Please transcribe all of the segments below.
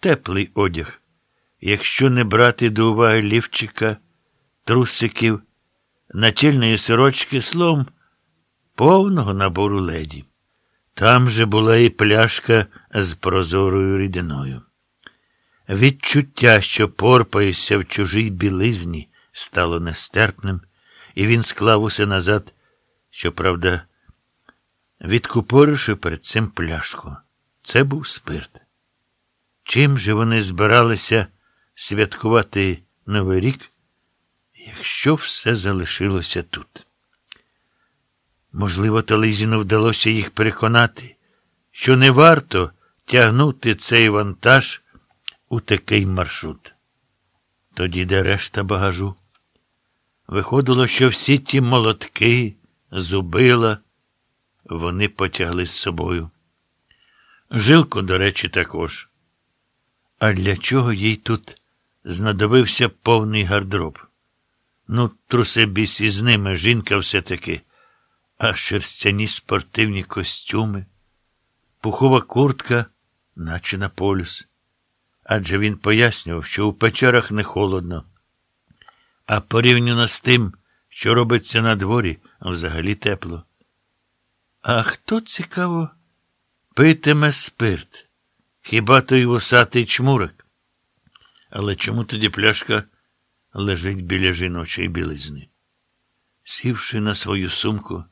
теплий одяг, якщо не брати до уваги лівчика, трусиків, начільної сорочки, словом, повного набору леді. Там же була і пляшка з прозорою рідиною. Відчуття, що порпаєшся в чужій білизні, стало нестерпним, і він склав усе назад, щоправда, відкупоривши перед цим пляшку. Це був спирт. Чим же вони збиралися святкувати Новий рік, якщо все залишилося тут? Можливо, Тализіну вдалося їх переконати, що не варто тягнути цей вантаж у такий маршрут. Тоді де решта багажу? Виходило, що всі ті молотки, зубила, вони потягли з собою. Жилко, до речі, також. А для чого їй тут знадобився повний гардероб? Ну, труси біс із ними, жінка все-таки, а шерстяні спортивні костюми, пухова куртка, наче на полюс. Адже він пояснював, що у печерах не холодно. А порівняно з тим, що робиться на дворі, взагалі тепло. А хто цікаво? Питиме спирт. Хіба той вусатий чмурик? Але чому тоді пляшка лежить біля жіночої білизни? Сівши на свою сумку,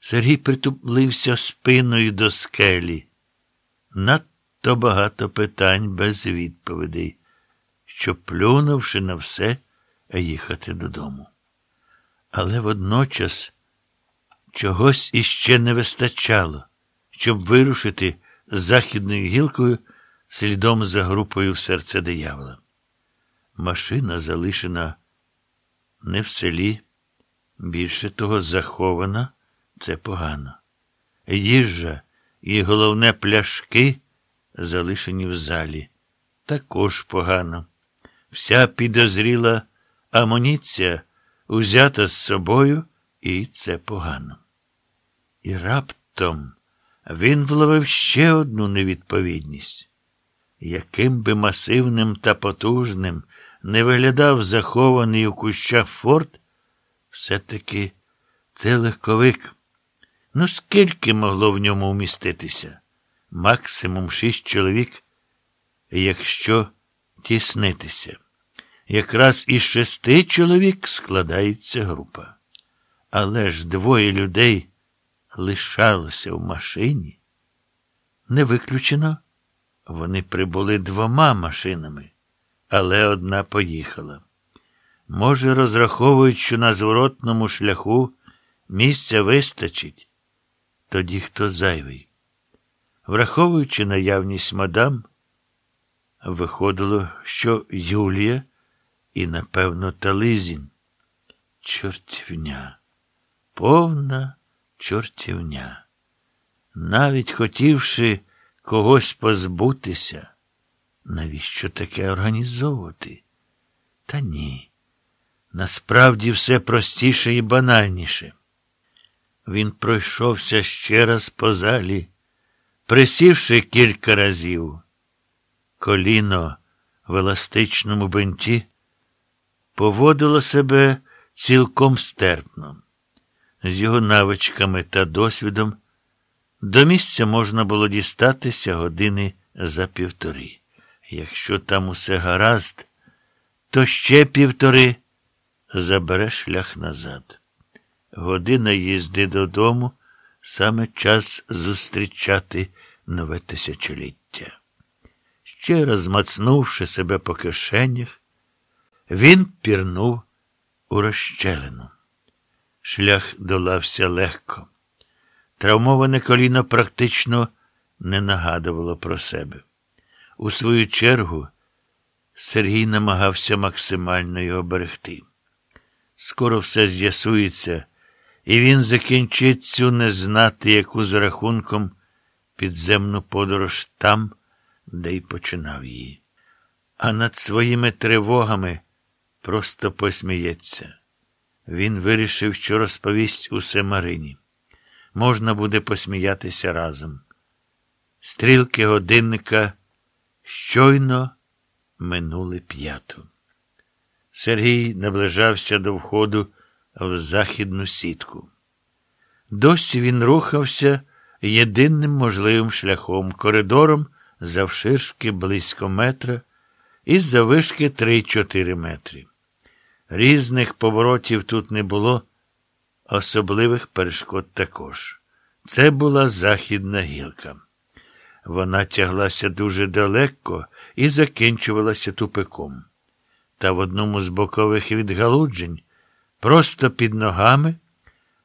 Сергій притуплився спиною до скелі. Надто багато питань без відповідей, що, плюнувши на все, їхати додому. Але водночас чогось іще не вистачало щоб вирушити західною гілкою слідом за групою в серце диявола. Машина залишена не в селі, більше того, захована це погано. Їжа і головне пляшки залишені в залі. Також погано. Вся підозріла амуніція узята з собою, і це погано. І раптом. Він вловив ще одну невідповідність. Яким би масивним та потужним не виглядав захований у кущах форт, все-таки це легковик. Ну, скільки могло в ньому вміститися? Максимум шість чоловік, якщо тіснитися. Якраз із шести чоловік складається група. Але ж двоє людей лишалося в машині. Не виключено, вони прибули двома машинами, але одна поїхала. Може, розраховують, що на зворотному шляху місця вистачить, тоді хто зайвий. Враховуючи наявність мадам, виходило, що Юлія і, напевно, Тализін. Чортівня, повна чортівня. Навіть хотівши когось позбутися, навіщо таке організовувати? Та ні. Насправді все простіше і банальніше. Він пройшовся ще раз по залі, присівши кілька разів. Коліно в еластичному бенті поводило себе цілком стерпно з його навичками та досвідом, до місця можна було дістатися години за півтори. Якщо там усе гаразд, то ще півтори забере шлях назад. Година їзди додому, саме час зустрічати нове тисячоліття. Ще раз мацнувши себе по кишенях, він пірнув у розщелину. Шлях долався легко. Травмоване коліно практично не нагадувало про себе. У свою чергу Сергій намагався максимально його берегти. Скоро все з'ясується, і він закінчить цю не знати, яку з рахунком підземну подорож там, де й починав її. А над своїми тривогами просто посміється. Він вирішив, що розповість усе Марині. Можна буде посміятися разом. Стрілки годинника щойно минули п'яту. Сергій наближався до входу в західну сітку. Досі він рухався єдиним можливим шляхом, коридором завширшки близько метра і завишки 3-4 метри. Різних поворотів тут не було, особливих перешкод також. Це була західна гілка. Вона тяглася дуже далеко і закінчувалася тупиком. Та в одному з бокових відгалуджень, просто під ногами,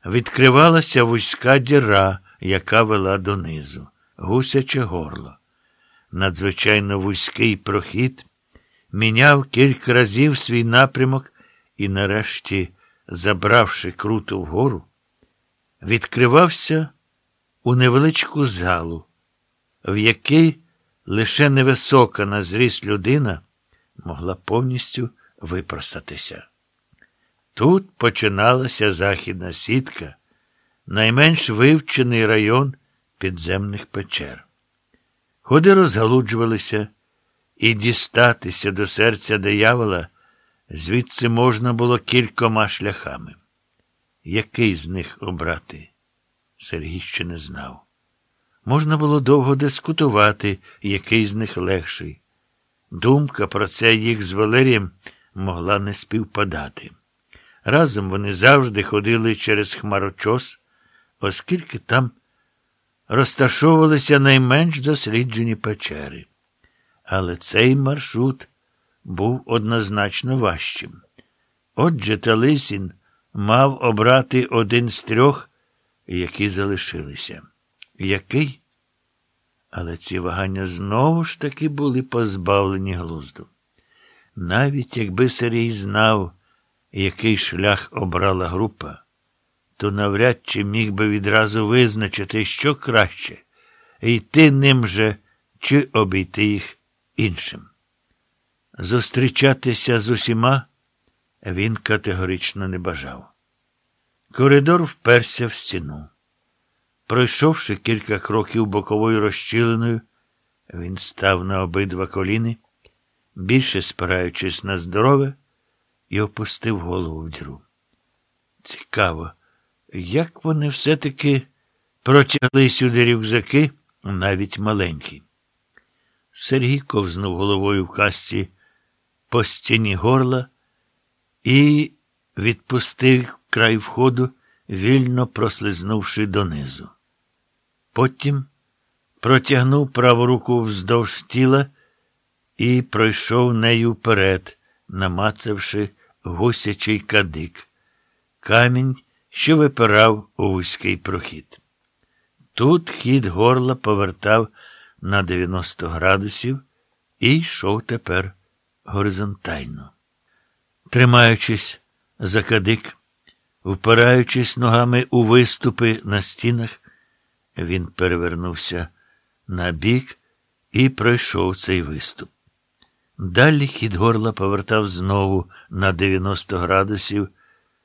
відкривалася вузька діра, яка вела донизу, гусяче горло. Надзвичайно вузький прохід міняв кілька разів свій напрямок і, нарешті, забравши круто вгору, відкривався у невеличку залу, в якій лише невисока на зріст людина могла повністю випростатися. Тут починалася західна сітка, найменш вивчений район підземних печер. Ходи розгалуджувалися, і дістатися до серця диявола звідси можна було кількома шляхами. Який з них обрати? Сергій ще не знав. Можна було довго дискутувати, який з них легший. Думка про це їх з Валерієм могла не співпадати. Разом вони завжди ходили через хмарочос, оскільки там розташовувалися найменш досліджені печери. Але цей маршрут був однозначно важчим. Отже, Талисін мав обрати один з трьох, які залишилися. Який? Але ці вагання знову ж таки були позбавлені глузду. Навіть якби Сергій знав, який шлях обрала група, то навряд чи міг би відразу визначити, що краще, йти ним же чи обійти їх іншим. Зустрічатися з усіма він категорично не бажав. Коридор вперся в стіну. Пройшовши кілька кроків боковою розчіленою, він став на обидва коліни, більше спираючись на здорове, і опустив голову в діру. Цікаво, як вони все-таки протягли сюди рюкзаки, навіть маленькі. Сергій ковзнув головою в касті по стіні горла і відпустив край входу, вільно прослизнувши донизу. Потім протягнув праву руку вздовж тіла і пройшов нею вперед, намацавши гусячий кадик, камінь, що випирав у вузький прохід. Тут хід горла повертав на 90 градусів і йшов тепер горизонтально. Тримаючись за кадик, впираючись ногами у виступи на стінах, він перевернувся на бік і пройшов цей виступ. Далі хід горла повертав знову на 90 градусів